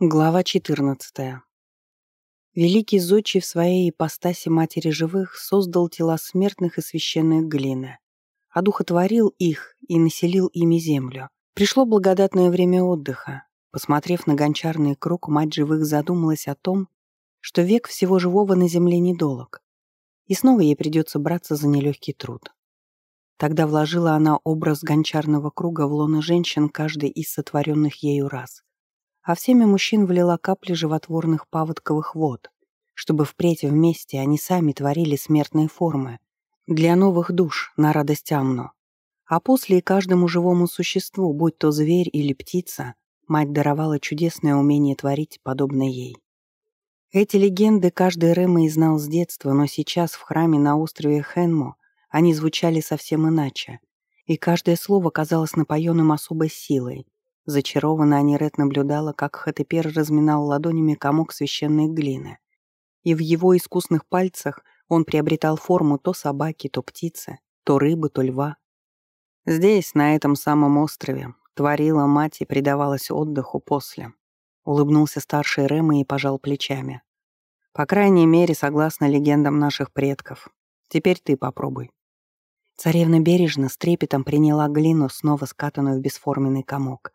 Глава 14. Великий Зодчий в своей ипостаси Матери Живых создал тела смертных и священных глины, одухотворил их и населил ими землю. Пришло благодатное время отдыха. Посмотрев на гончарный круг, Мать Живых задумалась о том, что век всего живого на земле недолог, и снова ей придется браться за нелегкий труд. Тогда вложила она образ гончарного круга в лоно женщин каждой из сотворенных ею раз — а в семя мужчин влила капли животворных паводковых вод, чтобы впредь вместе они сами творили смертные формы для новых душ на радость Амну. А после и каждому живому существу, будь то зверь или птица, мать даровала чудесное умение творить, подобно ей. Эти легенды каждый Рэмэй знал с детства, но сейчас в храме на острове Хенмо они звучали совсем иначе, и каждое слово казалось напоенным особой силой, Зачарованно Анирет наблюдала, как Хатепер разминал ладонями комок священной глины. И в его искусных пальцах он приобретал форму то собаки, то птицы, то рыбы, то льва. Здесь, на этом самом острове, творила мать и предавалась отдыху после. Улыбнулся старший Рэма и пожал плечами. По крайней мере, согласно легендам наших предков. Теперь ты попробуй. Царевна бережно с трепетом приняла глину, снова скатанную в бесформенный комок.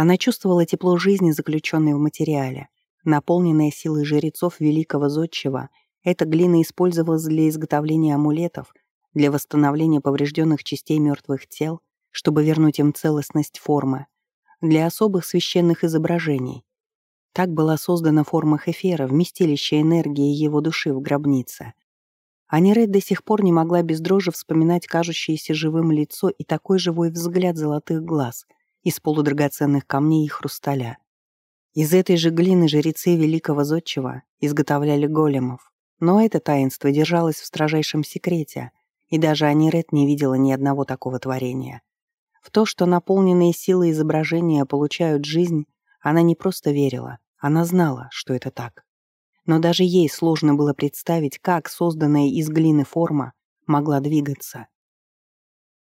Она чувствовала тепло жизни, заключенной в материале. Наполненная силой жрецов великого зодчего, эта глина использовалась для изготовления амулетов, для восстановления поврежденных частей мертвых тел, чтобы вернуть им целостность формы, для особых священных изображений. Так была создана форма Хефера, вместилище энергии его души в гробнице. Аниред до сих пор не могла без дрожи вспоминать кажущееся живым лицо и такой живой взгляд золотых глаз — из полудрагоценных камней и хрусталя. Из этой же глины жрецы великого зодчего изготовляли големов, но это таинство держалось в строжайшем секрете, и даже Анирет не видела ни одного такого творения. В то, что наполненные силой изображения получают жизнь, она не просто верила, она знала, что это так. Но даже ей сложно было представить, как созданная из глины форма могла двигаться.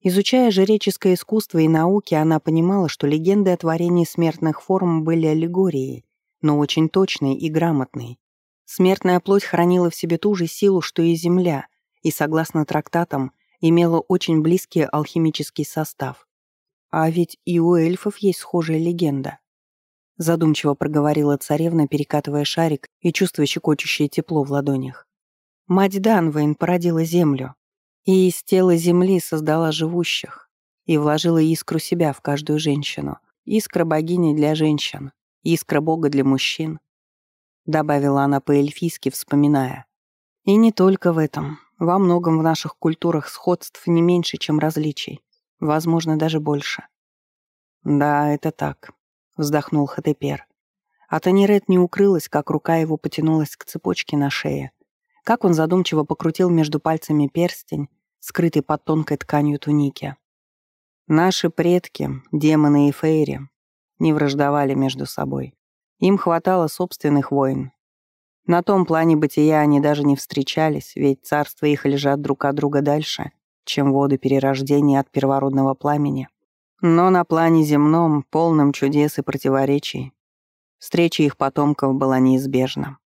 Изучая жреческое искусство и науки, она понимала, что легенды о творении смертных форм были аллегорией, но очень точной и грамотной. Смертная плоть хранила в себе ту же силу, что и Земля, и, согласно трактатам, имела очень близкий алхимический состав. А ведь и у эльфов есть схожая легенда. Задумчиво проговорила царевна, перекатывая шарик и чувствуя щекочущее тепло в ладонях. Мать Данвейн породила Землю, и из тела земли создала живущих и вложила искру себя в каждую женщину. Искра богини для женщин, искра бога для мужчин. Добавила она по-эльфийски, вспоминая. И не только в этом. Во многом в наших культурах сходств не меньше, чем различий. Возможно, даже больше. «Да, это так», — вздохнул Хатепер. А Танирет не укрылась, как рука его потянулась к цепочке на шее. Как он задумчиво покрутил между пальцами перстень, скрытый под тонкой тканью туники. Наши предки, демоны и фейри, не враждовали между собой. Им хватало собственных войн. На том плане бытия они даже не встречались, ведь царства их лежат друг от друга дальше, чем воды перерождения от первородного пламени. Но на плане земном, полном чудес и противоречий, встреча их потомков была неизбежна.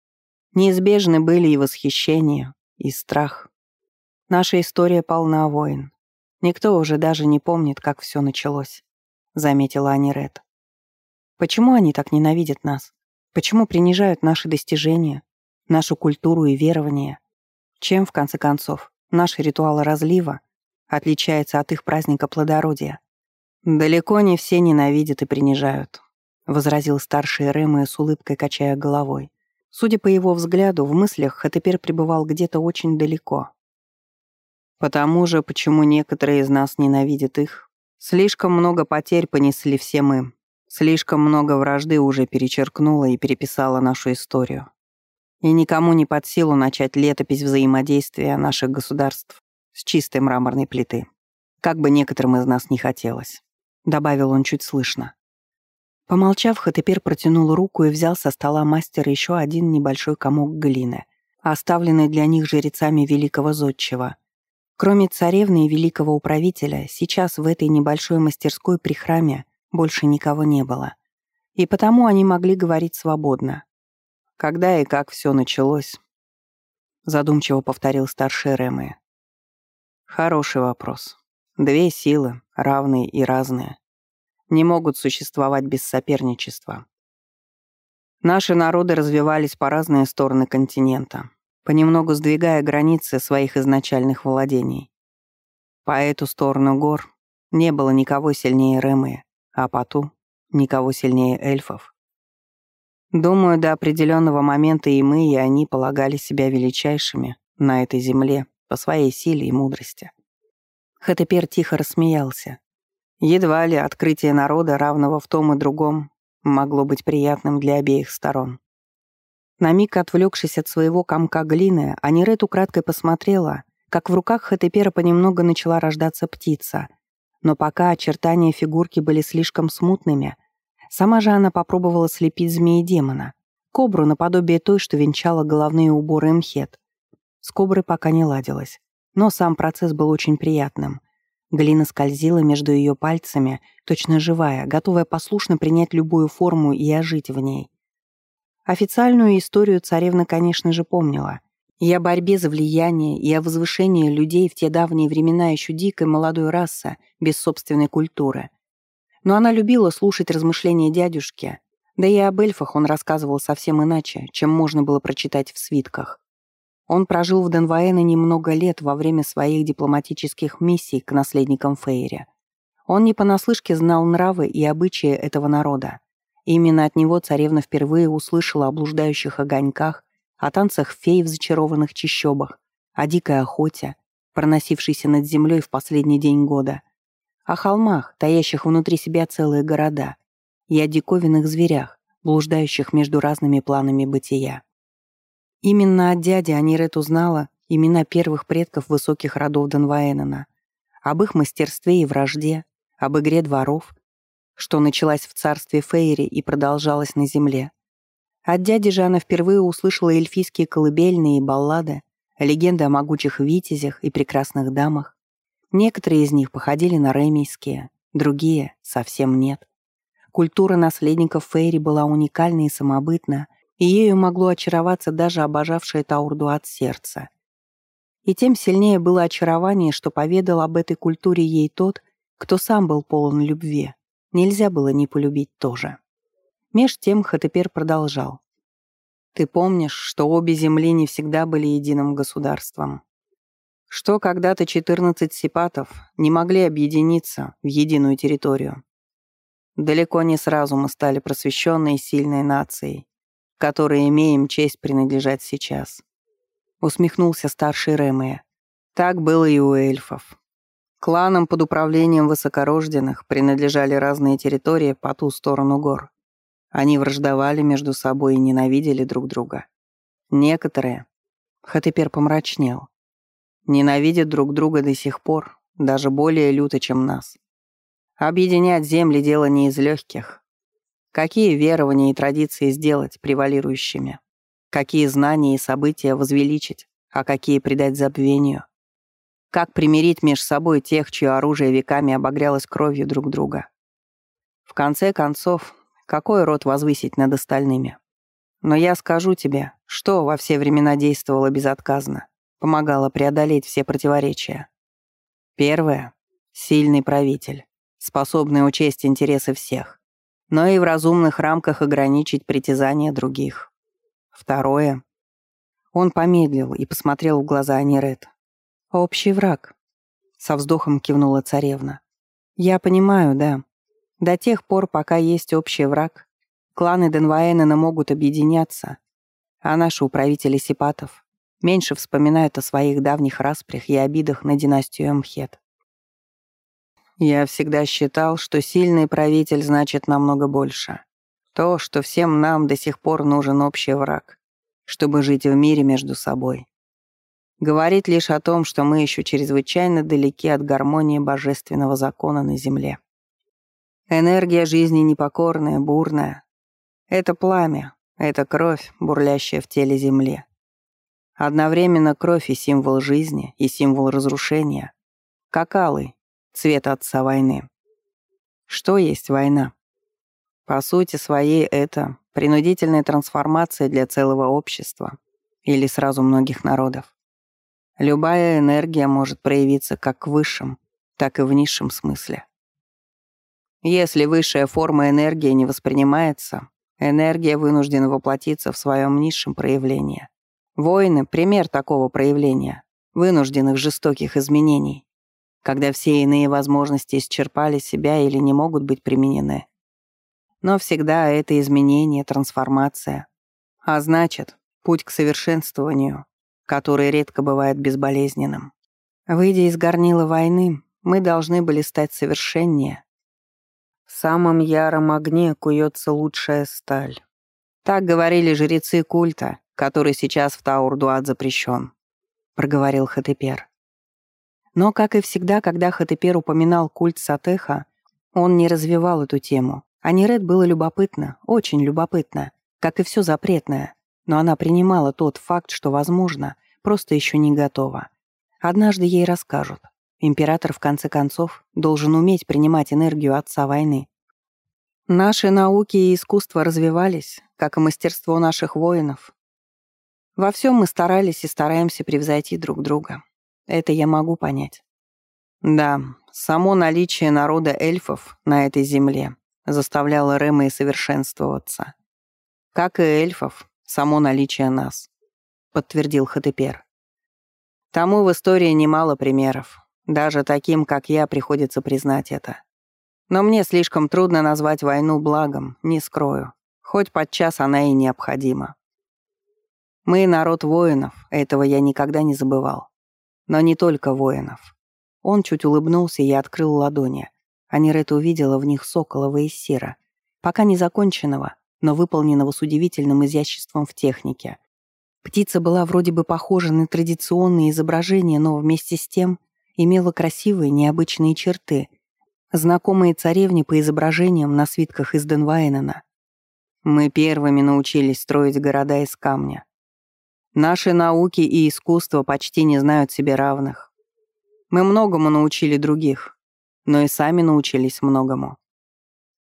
Неизбежны были и восхищение, и страх. Наша история полна войн. Никто уже даже не помнит, как все началось», — заметила Аниред. «Почему они так ненавидят нас? Почему принижают наши достижения, нашу культуру и верования? Чем, в конце концов, наши ритуалы разлива отличается от их праздника плодородия?» «Далеко не все ненавидят и принижают», — возразил старший Рэмэ с улыбкой, качая головой. Судя по его взгляду, в мыслях Хатепер пребывал где-то очень далеко, Потому же, почему некоторые из нас ненавидят их. Слишком много потерь понесли все мы. Слишком много вражды уже перечеркнула и переписала нашу историю. И никому не под силу начать летопись взаимодействия наших государств с чистой мраморной плиты. Как бы некоторым из нас не хотелось. Добавил он чуть слышно. Помолчав, Хатепер протянул руку и взял со стола мастера еще один небольшой комок глины, оставленный для них жрецами великого зодчего — Кроме царевны и великого управителя, сейчас в этой небольшой мастерской при храме больше никого не было. И потому они могли говорить свободно. Когда и как все началось? Задумчиво повторил старший Рэмэ. Хороший вопрос. Две силы, равные и разные, не могут существовать без соперничества. Наши народы развивались по разные стороны континента, понемногу сдвигая границы своих изначальных владений. По эту сторону гор не было никого сильнее Рэмы, а по ту — никого сильнее эльфов. Думаю, до определенного момента и мы, и они полагали себя величайшими на этой земле по своей силе и мудрости. Хатепер тихо рассмеялся. Едва ли открытие народа, равного в том и другом, могло быть приятным для обеих сторон. На миг отвлекшись от своего комка глины, Анирет украдкой посмотрела, как в руках Хатепера понемногу начала рождаться птица. Но пока очертания фигурки были слишком смутными, сама же она попробовала слепить змеи-демона, кобру наподобие той, что венчала головные уборы Мхет. С коброй пока не ладилось. Но сам процесс был очень приятным. Глина скользила между ее пальцами, точно живая, готовая послушно принять любую форму и ожить в ней. Официальную историю царевна, конечно же, помнила. И о борьбе за влияние, и о возвышении людей в те давние времена еще дикой молодой расы, без собственной культуры. Но она любила слушать размышления дядюшки, да и об эльфах он рассказывал совсем иначе, чем можно было прочитать в свитках. Он прожил в Денваэне немного лет во время своих дипломатических миссий к наследникам Фейри. Он не понаслышке знал нравы и обычаи этого народа. Именно от него царевна впервые услышала о блуждающих огоньках, о танцах фей в зачарованных чащобах, о дикой охоте, проносившейся над землей в последний день года, о холмах, таящих внутри себя целые города, и о диковинных зверях, блуждающих между разными планами бытия. Именно от дяди Анирет узнала имена первых предков высоких родов Донваэнена, об их мастерстве и вражде, об игре дворов, что началась в царстве Фейри и продолжалась на земле. От дяди же она впервые услышала эльфийские колыбельные и баллады, легенды о могучих витязях и прекрасных дамах. Некоторые из них походили на ремейские, другие — совсем нет. Культура наследников Фейри была уникальна и самобытна, и ею могло очароваться даже обожавшее Таурду от сердца. И тем сильнее было очарование, что поведал об этой культуре ей тот, кто сам был полон любви. Нельзя было не полюбить тоже. Меж тем Хатепер продолжал. «Ты помнишь, что обе земли не всегда были единым государством? Что когда-то 14 сипатов не могли объединиться в единую территорию? Далеко не сразу мы стали просвещенной и сильной нацией, которой имеем честь принадлежать сейчас. Усмехнулся старший Ремея. Так было и у эльфов. Кланам под управлением высокорожденных принадлежали разные территории по ту сторону гор. Они враждовали между собой и ненавидели друг друга. Некоторые, Хатепер помрачнел, ненавидят друг друга до сих пор, даже более люто, чем нас. Объединять земли — дело не из легких, Какие верования и традиции сделать превалирующими? Какие знания и события возвеличить, а какие предать забвению? Как примирить между собой тех, чье оружие веками обогрялось кровью друг друга? В конце концов, какой род возвысить над остальными? Но я скажу тебе, что во все времена действовало безотказно, помогало преодолеть все противоречия. Первое — сильный правитель, способный учесть интересы всех но и в разумных рамках ограничить притязания других. Второе. Он помедлил и посмотрел в глаза Анирет. «Общий враг», — со вздохом кивнула царевна. «Я понимаю, да. До тех пор, пока есть общий враг, кланы Денваэнена могут объединяться, а наши управители Сипатов меньше вспоминают о своих давних распрях и обидах на династию Мхет. Я всегда считал, что сильный правитель значит намного больше. То, что всем нам до сих пор нужен общий враг, чтобы жить в мире между собой. Говорит лишь о том, что мы еще чрезвычайно далеки от гармонии божественного закона на Земле. Энергия жизни непокорная, бурная. Это пламя, это кровь, бурлящая в теле Земли. Одновременно кровь и символ жизни, и символ разрушения. Как алый, цвет отца войны. Что есть война? По сути своей это принудительная трансформация для целого общества или сразу многих народов. Любая энергия может проявиться как в высшем, так и в низшем смысле. Если высшая форма энергии не воспринимается, энергия вынуждена воплотиться в своем низшем проявлении. Войны — пример такого проявления, вынужденных жестоких изменений, когда все иные возможности исчерпали себя или не могут быть применены. Но всегда это изменение, трансформация. А значит, путь к совершенствованию, который редко бывает безболезненным. Выйдя из горнила войны, мы должны были стать совершеннее, в самом яром огне куется лучшая сталь. Так говорили жрецы культа, который сейчас в Таурдуат запрещен, проговорил Хатепер. Но, как и всегда, когда Хатепер упоминал культ Сатеха, он не развивал эту тему. А Нерет было любопытно, очень любопытно, как и все запретное. Но она принимала тот факт, что, возможно, просто еще не готова. Однажды ей расскажут. Император, в конце концов, должен уметь принимать энергию отца войны. Наши науки и искусство развивались, как и мастерство наших воинов. Во всем мы старались и стараемся превзойти друг друга. Это я могу понять. Да, само наличие народа эльфов на этой земле заставляло Рэмэй совершенствоваться. Как и эльфов, само наличие нас, подтвердил Хатепер. Тому в истории немало примеров. Даже таким, как я, приходится признать это. Но мне слишком трудно назвать войну благом, не скрою. Хоть подчас она и необходима. Мы народ воинов, этого я никогда не забывал. Но не только воинов. Он чуть улыбнулся и открыл ладони. Анирет увидела в них сокола Ваесира, пока не законченного, но выполненного с удивительным изяществом в технике. Птица была вроде бы похожа на традиционные изображения, но вместе с тем имела красивые, необычные черты, знакомые царевне по изображениям на свитках из Денвайнена. Мы первыми научились строить города из камня. Наши науки и искусство почти не знают себе равных. Мы многому научили других, но и сами научились многому.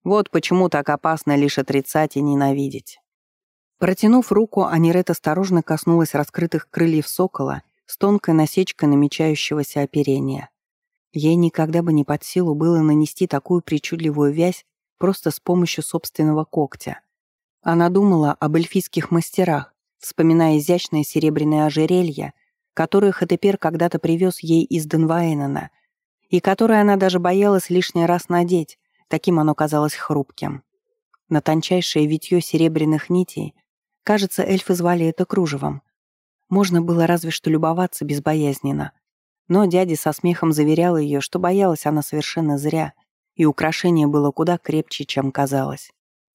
Вот почему так опасно лишь отрицать и ненавидеть. Протянув руку, Анирет осторожно коснулась раскрытых крыльев сокола с тонкой насечкой намечающегося оперения. Ей никогда бы не под силу было нанести такую причудливую вязь просто с помощью собственного когтя. Она думала об эльфийских мастерах, вспоминая изящное серебряное ожерелье, которое Хатепер когда-то привез ей из Денваэнена, и которое она даже боялась лишний раз надеть, таким оно казалось хрупким. На тончайшее витье серебряных нитей, кажется, эльфы звали это кружевом, можно было разве что любоваться безбоязненно. Но дядя со смехом заверял ее, что боялась она совершенно зря, и украшение было куда крепче, чем казалось.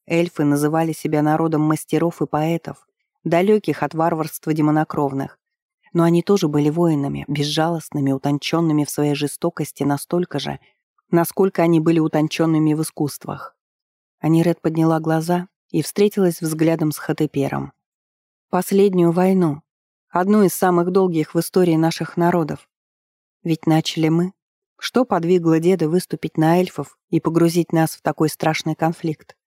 Эльфы называли себя народом мастеров и поэтов, далеких от варварства демонокровных. Но они тоже были воинами, безжалостными, утонченными в своей жестокости настолько же, насколько они были утонченными в искусствах. Аниред подняла глаза и встретилась взглядом с Хатепером. «Последнюю войну, одну из самых долгих в истории наших народов. Ведь начали мы. Что подвигло деда выступить на эльфов и погрузить нас в такой страшный конфликт?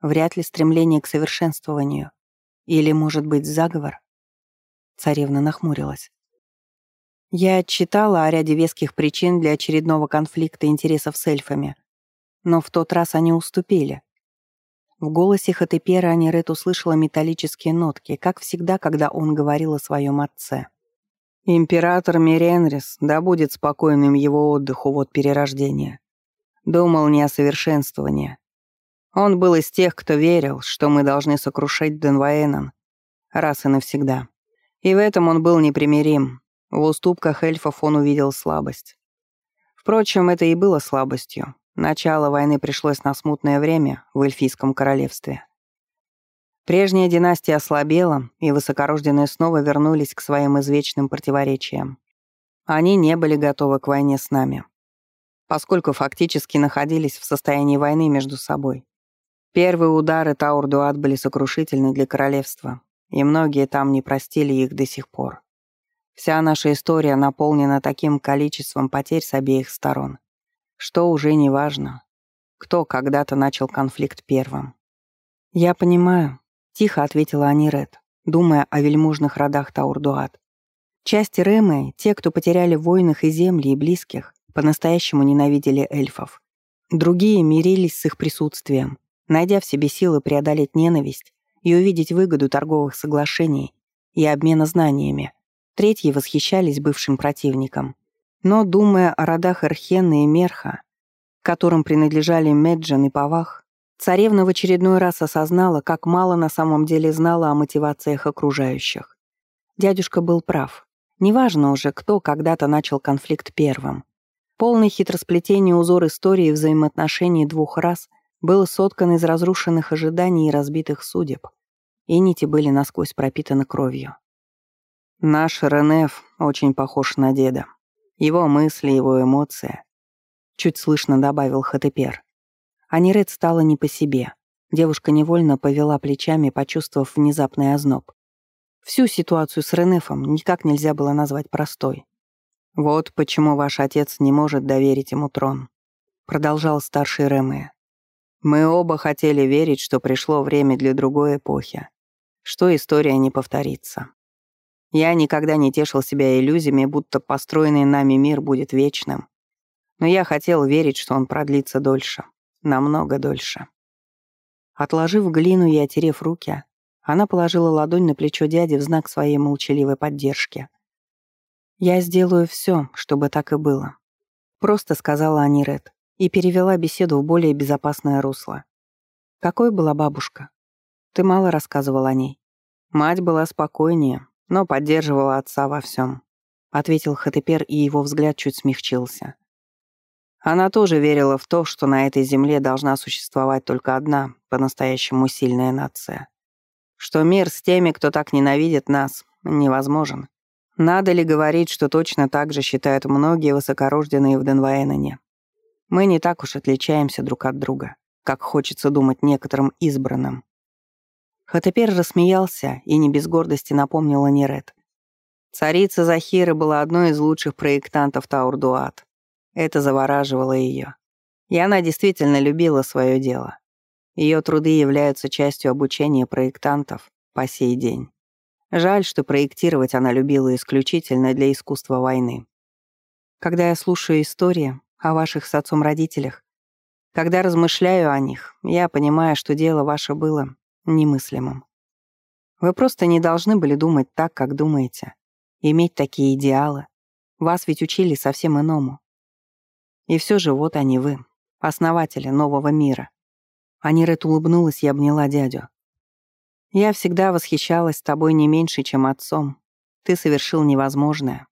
Вряд ли стремление к совершенствованию. Или, может быть, заговор? Царевна нахмурилась. Я читала о ряде веских причин для очередного конфликта интересов с эльфами. Но в тот раз они уступили. В голосе Хатепера Анирет услышала металлические нотки, как всегда, когда он говорил о своем отце. «Император Миренрис, да будет спокойным его отдыху вот перерождения. Думал не о совершенствовании. Он был из тех, кто верил, что мы должны сокрушить Денваэнон раз и навсегда. И в этом он был непримирим. В уступках эльфов он увидел слабость. Впрочем, это и было слабостью. Начало войны пришлось на смутное время в Эльфийском королевстве. Прежняя династия ослабела, и высокорожденные снова вернулись к своим извечным противоречиям. Они не были готовы к войне с нами, поскольку фактически находились в состоянии войны между собой. Первые удары Таурдуат были сокрушительны для королевства, и многие там не простили их до сих пор. Вся наша история наполнена таким количеством потерь с обеих сторон, что уже не важно. кто когда-то начал конфликт первым. «Я понимаю», — тихо ответила Аниред, думая о вельможных родах Таурдуат. Части Рэмы, те, кто потеряли в войнах и земли, и близких, по-настоящему ненавидели эльфов. Другие мирились с их присутствием, найдя в себе силы преодолеть ненависть и увидеть выгоду торговых соглашений и обмена знаниями. Третьи восхищались бывшим противником. Но, думая о родах Эрхена и Мерха, которым принадлежали Меджан и Павах, царевна в очередной раз осознала, как мало на самом деле знала о мотивациях окружающих. Дядюшка был прав. Неважно уже, кто когда-то начал конфликт первым. Полный хитросплетение узор истории взаимоотношений двух рас был соткан из разрушенных ожиданий и разбитых судеб, и нити были насквозь пропитаны кровью. Наш Ренеф очень похож на деда. Его мысли, его эмоции. Чуть слышно добавил Хатепер. Аниред стала не по себе. Девушка невольно повела плечами, почувствовав внезапный озноб. Всю ситуацию с Ренефом никак нельзя было назвать простой. «Вот почему ваш отец не может доверить ему трон», — продолжал старший Реме. «Мы оба хотели верить, что пришло время для другой эпохи, что история не повторится. Я никогда не тешил себя иллюзиями, будто построенный нами мир будет вечным. Но я хотел верить, что он продлится дольше, намного дольше». Отложив глину и отерев руки, она положила ладонь на плечо дяди в знак своей молчаливой поддержки. «Я сделаю все, чтобы так и было», — просто сказала Аниред и перевела беседу в более безопасное русло. «Какой была бабушка? Ты мало рассказывал о ней. Мать была спокойнее, но поддерживала отца во всем», — ответил Хатепер, и его взгляд чуть смягчился. Она тоже верила в то, что на этой земле должна существовать только одна, по-настоящему сильная нация. Что мир с теми, кто так ненавидит нас, невозможен. Надо ли говорить, что точно так же считают многие высокорожденные в Денваэноне? Мы не так уж отличаемся друг от друга, как хочется думать некоторым избранным. Хатепер рассмеялся и не без гордости напомнила Нерет. Царица Захира была одной из лучших проектантов Таурдуат. Это завораживало ее. И она действительно любила свое дело. Ее труды являются частью обучения проектантов по сей день. Жаль, что проектировать она любила исключительно для искусства войны. Когда я слушаю истории о ваших с отцом родителях, когда размышляю о них, я понимаю, что дело ваше было немыслимым. Вы просто не должны были думать так, как думаете, иметь такие идеалы. Вас ведь учили совсем иному. И все же вот они вы, основатели нового мира. Анирет улыбнулась и обняла дядю. Я всегда восхищалась тобой не меньше, чем отцом. Ты совершил невозможное».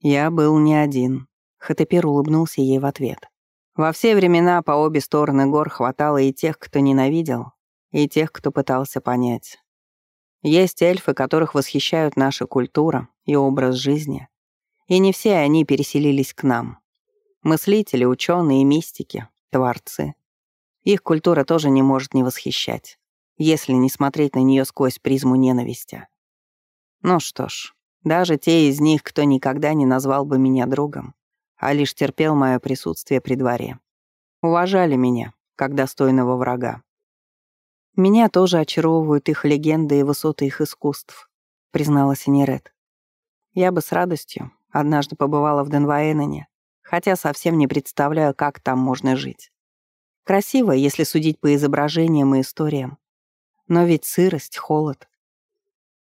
«Я был не один», — Хатепер улыбнулся ей в ответ. «Во все времена по обе стороны гор хватало и тех, кто ненавидел, и тех, кто пытался понять. Есть эльфы, которых восхищают наша культура и образ жизни, и не все они переселились к нам. Мыслители, ученые, мистики, творцы. Их культура тоже не может не восхищать если не смотреть на нее сквозь призму ненависти. Ну что ж, даже те из них, кто никогда не назвал бы меня другом, а лишь терпел мое присутствие при дворе, уважали меня, как достойного врага. Меня тоже очаровывают их легенды и высоты их искусств, призналась Энирет. Я бы с радостью однажды побывала в Денваэноне, хотя совсем не представляю, как там можно жить. Красиво, если судить по изображениям и историям, но ведь сырость, холод.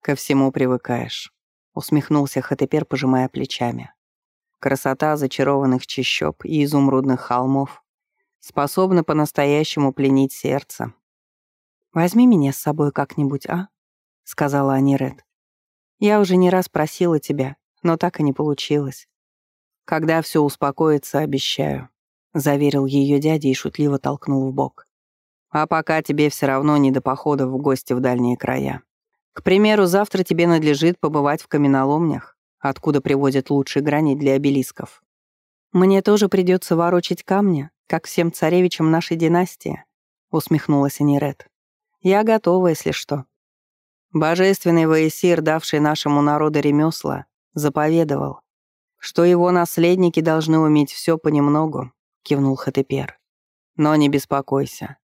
Ко всему привыкаешь, усмехнулся Хатепер, пожимая плечами. Красота зачарованных чащоб и изумрудных холмов способна по-настоящему пленить сердце. «Возьми меня с собой как-нибудь, а?» — сказала Аниред. «Я уже не раз просила тебя, но так и не получилось. Когда все успокоится, обещаю», — заверил ее дядя и шутливо толкнул в бок. А пока тебе все равно не до похода в гости в дальние края. К примеру, завтра тебе надлежит побывать в каменоломнях, откуда приводят лучшие грани для обелисков. Мне тоже придется ворочать камни, как всем царевичам нашей династии, усмехнулась Аниред. Я готова, если что. Божественный Ваесир, давший нашему народу ремесла, заповедовал, что его наследники должны уметь все понемногу, кивнул Хатепер. Но не беспокойся.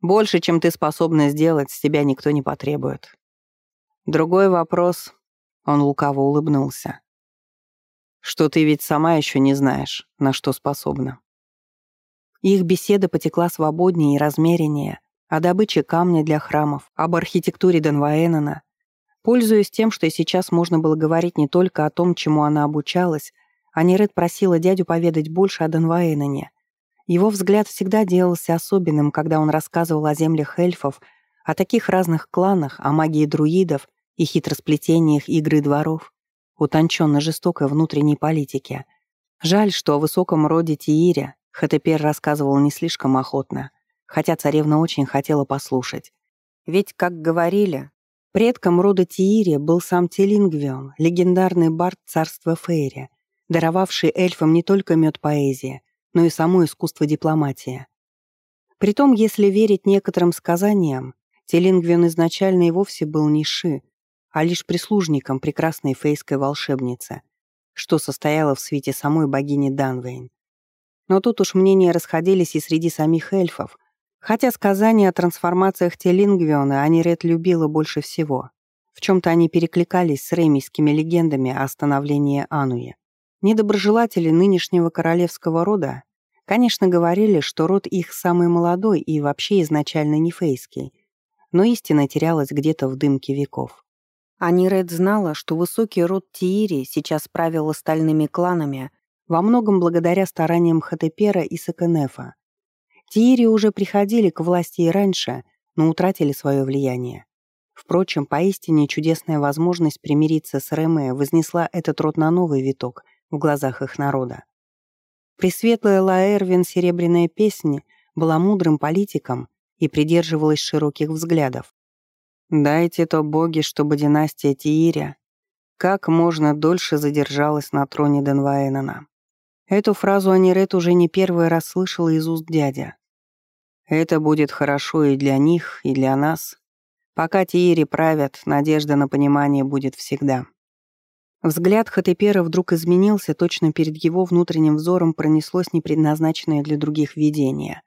Больше, чем ты способна сделать, с тебя никто не потребует. Другой вопрос, он лукаво улыбнулся. Что ты ведь сама еще не знаешь, на что способна. Их беседа потекла свободнее и размереннее, о добыче камня для храмов, об архитектуре Денваэнена. Пользуясь тем, что сейчас можно было говорить не только о том, чему она обучалась, Аниред просила дядю поведать больше о Денваэнене. Его взгляд всегда делался особенным, когда он рассказывал о землях эльфов, о таких разных кланах, о магии друидов и хитросплетениях игры дворов, утонченно жестокой внутренней политике. Жаль, что о высоком роде Тиире Хатепер рассказывал не слишком охотно, хотя царевна очень хотела послушать. Ведь, как говорили, предком рода Тиири был сам Телингвион, легендарный бард царства Фейри, даровавший эльфам не только мед поэзии, но и само искусство дипломатии. Притом, если верить некоторым сказаниям, Телингвион изначально и вовсе был не Ши, а лишь прислужником прекрасной фейской волшебницы, что состояло в свете самой богини Данвейн. Но тут уж мнения расходились и среди самих эльфов, хотя сказания о трансформациях Телингвиона Аниред любила больше всего. В чем-то они перекликались с ремийскими легендами о становлении Ануи. Недоброжелатели нынешнего королевского рода, конечно, говорили, что род их самый молодой и вообще изначально не фейский, но истина терялась где-то в дымке веков. Аниред знала, что высокий род Тиири сейчас правил остальными кланами, во многом благодаря стараниям Хатепера и Сакенефа. Тиири уже приходили к власти и раньше, но утратили свое влияние. Впрочем, поистине чудесная возможность примириться с Рэме вознесла этот род на новый виток в глазах их народа. Пресветлая Лаэрвин «Серебряная песня» была мудрым политиком и придерживалась широких взглядов. Дайте то боги, чтобы династия Тииря как можно дольше задержалась на троне Денваэнена. Эту фразу Анирет уже не первый раз слышала из уст дядя. Это будет хорошо и для них, и для нас. Пока Тиири правят, надежда на понимание будет всегда. Взгляд Хатепера вдруг изменился, точно перед его внутренним взором пронеслось непредназначенное для других видение.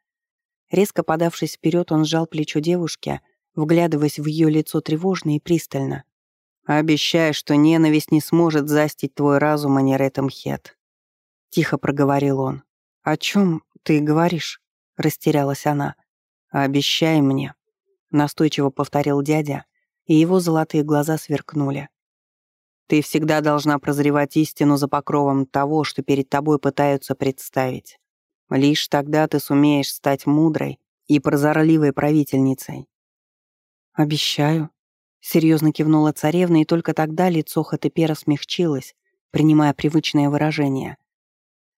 Резко подавшись вперед, он сжал плечо девушки — вглядываясь в ее лицо тревожно и пристально. «Обещай, что ненависть не сможет застить твой разум, Анеретом Хет», — тихо проговорил он. «О чем ты говоришь?» — растерялась она. «Обещай мне», — настойчиво повторил дядя, и его золотые глаза сверкнули. «Ты всегда должна прозревать истину за покровом того, что перед тобой пытаются представить. Лишь тогда ты сумеешь стать мудрой и прозорливой правительницей, «Обещаю», — серьезно кивнула царевна, и только тогда лицо Хатепера смягчилось, принимая привычное выражение.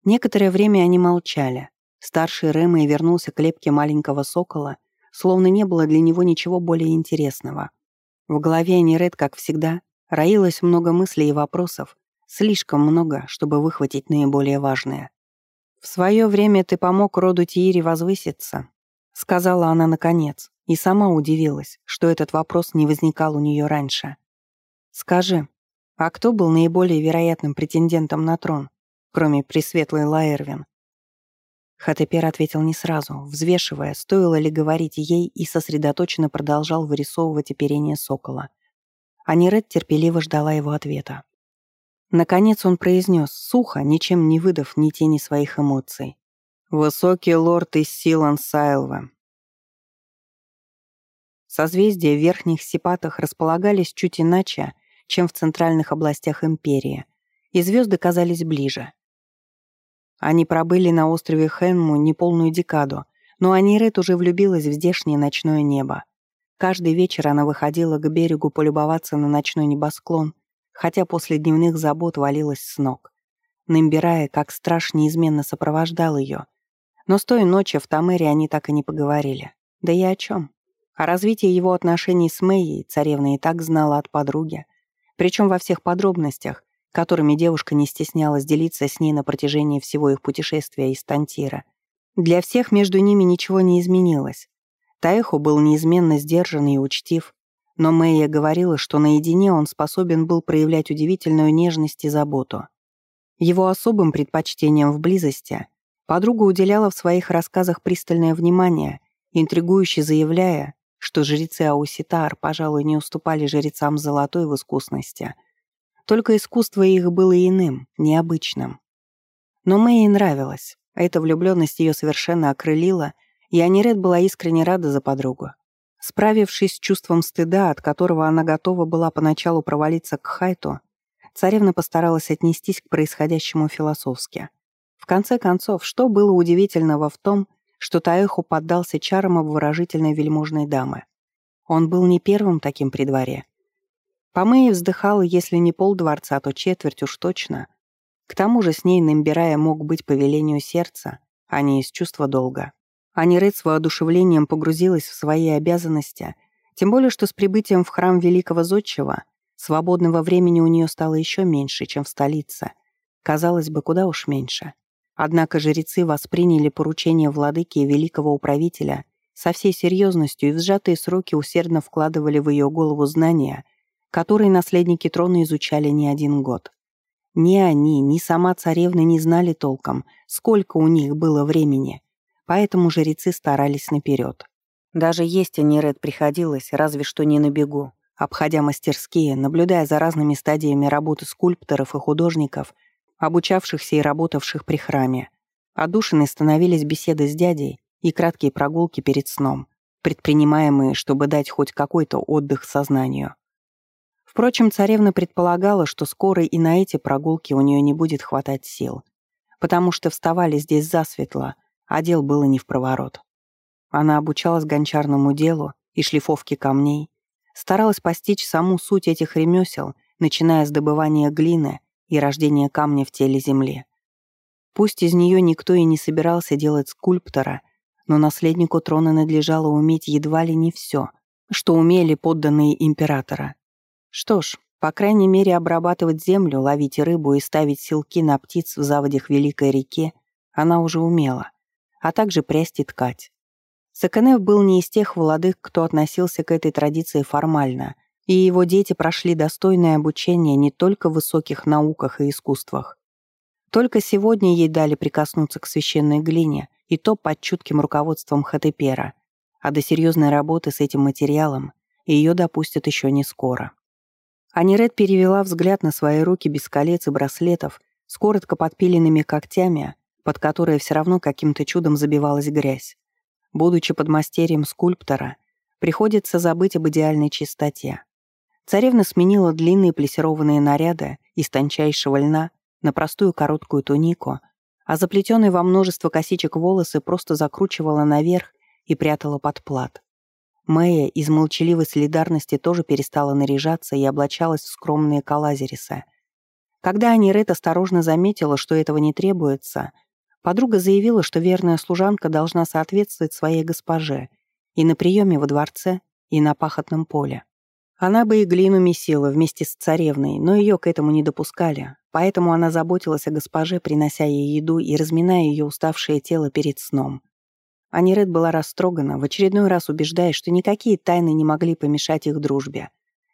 Некоторое время они молчали. Старший Рэмэй вернулся к лепке маленького сокола, словно не было для него ничего более интересного. В голове Аниред, как всегда, роилось много мыслей и вопросов, слишком много, чтобы выхватить наиболее важное. «В свое время ты помог роду Тиири возвыситься», — сказала она наконец, и сама удивилась, что этот вопрос не возникал у нее раньше. «Скажи, а кто был наиболее вероятным претендентом на трон, кроме Пресветлой Лаэрвин?» Хатепер ответил не сразу, взвешивая, стоило ли говорить ей, и сосредоточенно продолжал вырисовывать оперение сокола. Аниред терпеливо ждала его ответа. Наконец он произнес, сухо, ничем не выдав ни тени своих эмоций. «Высокий лорд из Силан Сайлва, Созвездия в верхних сипатах располагались чуть иначе, чем в центральных областях империи, и звезды казались ближе. Они пробыли на острове Хенму неполную декаду, но Анирет уже влюбилась в здешнее ночное небо. Каждый вечер она выходила к берегу полюбоваться на ночной небосклон, хотя после дневных забот валилась с ног. Намбирая, как страш неизменно сопровождал ее. Но с той ночи в Тамере они так и не поговорили. Да и о чем? О развитии его отношений с Мэйей царевна и так знала от подруги, причем во всех подробностях, которыми девушка не стеснялась делиться с ней на протяжении всего их путешествия из Тантира. Для всех между ними ничего не изменилось. Таэху был неизменно сдержан и учтив, но Мэйя говорила, что наедине он способен был проявлять удивительную нежность и заботу. Его особым предпочтением в близости Подруга уделяла в своих рассказах пристальное внимание, интригующе заявляя, что жрецы Ауситар, пожалуй, не уступали жрецам Золотой в искусности. Только искусство их было иным, необычным. Но Мэй нравилось, а эта влюбленность ее совершенно окрылила, и Аниред была искренне рада за подругу. Справившись с чувством стыда, от которого она готова была поначалу провалиться к Хайту, царевна постаралась отнестись к происходящему философски. В конце концов, что было удивительного в том, что Таэху поддался чарам обворожительной вельможной дамы? Он был не первым таким при дворе. Помея вздыхала, если не пол дворца, то четверть уж точно. К тому же с ней Намбирая мог быть по велению сердца, а не из чувства долга. Аниред с воодушевлением погрузилась в свои обязанности, тем более что с прибытием в храм Великого Зодчего свободного времени у нее стало еще меньше, чем в столице. Казалось бы, куда уж меньше. Однако жрецы восприняли поручение владыки и великого управителя со всей серьезностью и в сжатые сроки усердно вкладывали в ее голову знания, которые наследники трона изучали не один год. Ни они, ни сама царевна не знали толком, сколько у них было времени, поэтому жрецы старались наперед. Даже есть Аниред приходилось, разве что не на бегу, обходя мастерские, наблюдая за разными стадиями работы скульпторов и художников, обучавшихся и работавших при храме. Одушины становились беседы с дядей и краткие прогулки перед сном, предпринимаемые, чтобы дать хоть какой-то отдых сознанию. Впрочем, царевна предполагала, что скоро и на эти прогулки у нее не будет хватать сил, потому что вставали здесь засветло, а дел было не в проворот. Она обучалась гончарному делу и шлифовке камней, старалась постичь саму суть этих ремесел, начиная с добывания глины и рождения камня в теле земли. Пусть из нее никто и не собирался делать скульптора, но наследнику трона надлежало уметь едва ли не все, что умели подданные императора. Что ж, по крайней мере, обрабатывать землю, ловить рыбу и ставить силки на птиц в заводях Великой реки она уже умела а также прясть и ткать. Саканев был не из тех владык, кто относился к этой традиции формально, и его дети прошли достойное обучение не только в высоких науках и искусствах. Только сегодня ей дали прикоснуться к священной глине, и то под чутким руководством Хатепера, а до серьезной работы с этим материалом ее допустят еще не скоро. Аниред перевела взгляд на свои руки без колец и браслетов с коротко подпиленными когтями, под которое все равно каким-то чудом забивалась грязь. Будучи подмастерьем скульптора, приходится забыть об идеальной чистоте. Царевна сменила длинные плессированные наряды из тончайшего льна на простую короткую тунику, а заплетенные во множество косичек волосы просто закручивала наверх и прятала под плат. Мэя из молчаливой солидарности тоже перестала наряжаться и облачалась в скромные калазерисы. Когда Анирет осторожно заметила, что этого не требуется, Подруга заявила, что верная служанка должна соответствовать своей госпоже и на приеме во дворце, и на пахотном поле. Она бы и глину месила вместе с царевной, но ее к этому не допускали, поэтому она заботилась о госпоже, принося ей еду и разминая ее уставшее тело перед сном. Аниред была растрогана, в очередной раз убеждая, что никакие тайны не могли помешать их дружбе.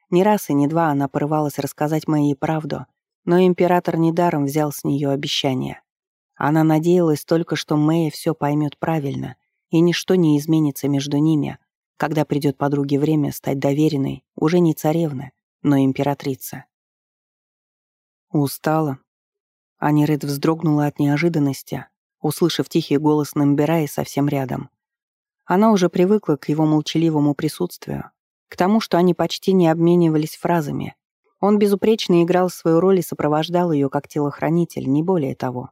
Ни раз и ни два она порывалась рассказать моей правду, но император недаром взял с нее обещание. Она надеялась только, что Мэя все поймет правильно, и ничто не изменится между ними, когда придет подруге время стать доверенной уже не царевны, но императрица. Устала. Аниред вздрогнула от неожиданности, услышав тихий голос Намбирая совсем рядом. Она уже привыкла к его молчаливому присутствию, к тому, что они почти не обменивались фразами. Он безупречно играл свою роль и сопровождал ее как телохранитель, не более того.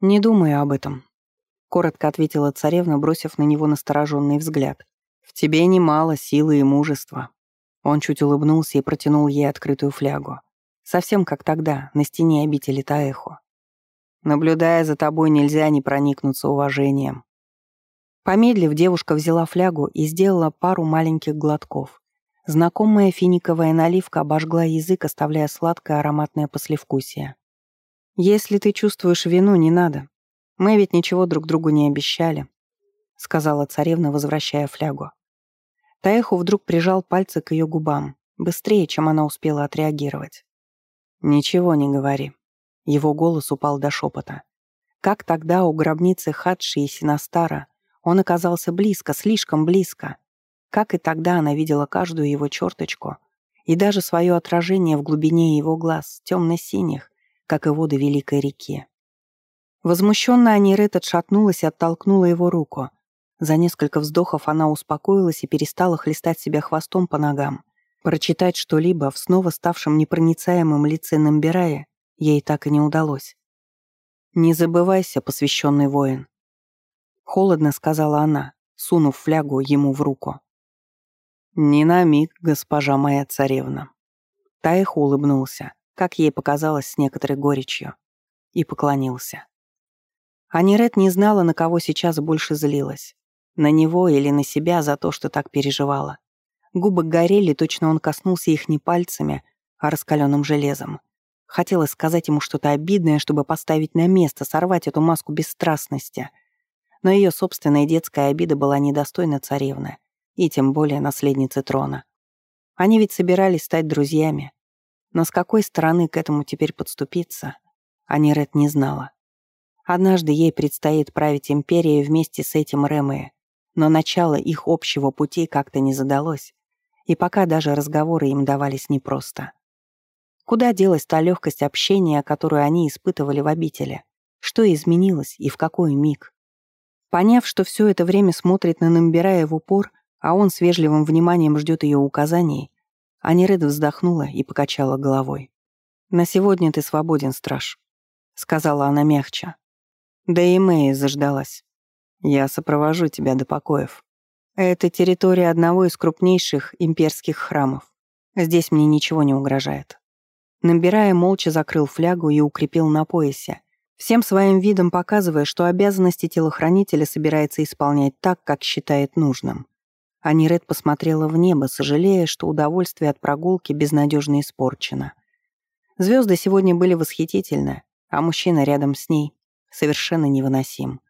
«Не думаю об этом», — коротко ответила царевна, бросив на него настороженный взгляд. «В тебе немало силы и мужества». Он чуть улыбнулся и протянул ей открытую флягу. Совсем как тогда, на стене обители Таэхо. Наблюдая за тобой, нельзя не проникнуться уважением. Помедлив, девушка взяла флягу и сделала пару маленьких глотков. Знакомая финиковая наливка обожгла язык, оставляя сладкое ароматное послевкусие. «Если ты чувствуешь вину, не надо. Мы ведь ничего друг другу не обещали», — сказала царевна, возвращая флягу. Таэху вдруг прижал пальцы к ее губам, быстрее, чем она успела отреагировать. «Ничего не говори». Его голос упал до шепота. Как тогда у гробницы Хадши и Синастара он оказался близко, слишком близко. Как и тогда она видела каждую его черточку и даже свое отражение в глубине его глаз, темно-синих, как и воды Великой реки. Возмущенно Анирет отшатнулась и оттолкнула его руку. За несколько вздохов она успокоилась и перестала хлестать себя хвостом по ногам. Прочитать что-либо в снова ставшем непроницаемым лице Намбирая ей так и не удалось. «Не забывайся, посвященный воин», — холодно сказала она, сунув флягу ему в руку. «Не на миг, госпожа моя царевна». Таих улыбнулся, как ей показалось с некоторой горечью, и поклонился. Анирет не знала, на кого сейчас больше злилась. На него или на себя за то, что так переживала. Губы горели, точно он коснулся их не пальцами, а раскаленным железом. Хотелось сказать ему что-то обидное, чтобы поставить на место, сорвать эту маску бесстрастности. Но ее собственная детская обида была недостойна царевны, и тем более наследницы трона. Они ведь собирались стать друзьями. Но с какой стороны к этому теперь подступиться, Анирет не знала. Однажды ей предстоит править империей вместе с этим Рэмэя, но начало их общего пути как-то не задалось, и пока даже разговоры им давались непросто. Куда делась та легкость общения, которую они испытывали в обители? Что изменилось и в какой миг? Поняв, что все это время смотрит на Намбирая в упор, а он с вежливым вниманием ждет ее указаний, Аниред вздохнула и покачала головой. «На сегодня ты свободен, страж», — сказала она мягче. Да и Мэй заждалась. Я сопровожу тебя до покоев. Это территория одного из крупнейших имперских храмов. Здесь мне ничего не угрожает. Набирая, молча закрыл флягу и укрепил на поясе, всем своим видом показывая, что обязанности телохранителя собирается исполнять так, как считает нужным. Аниред посмотрела в небо, сожалея, что удовольствие от прогулки безнадежно испорчено. Звезды сегодня были восхитительны, а мужчина рядом с ней совершенно невыносим.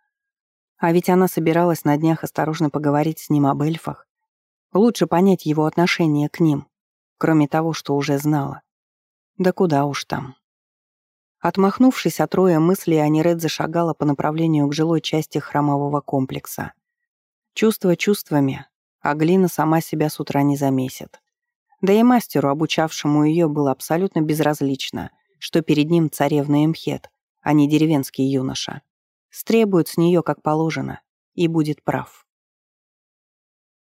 А ведь она собиралась на днях осторожно поговорить с ним об эльфах. Лучше понять его отношение к ним, кроме того, что уже знала. Да куда уж там. Отмахнувшись от роя мыслей, Аниред зашагала по направлению к жилой части храмового комплекса. Чувства чувствами, а глина сама себя с утра не замесит. Да и мастеру, обучавшему ее, было абсолютно безразлично, что перед ним царевна Эмхет, а не деревенский юноша. Стребует с нее как положено и будет прав.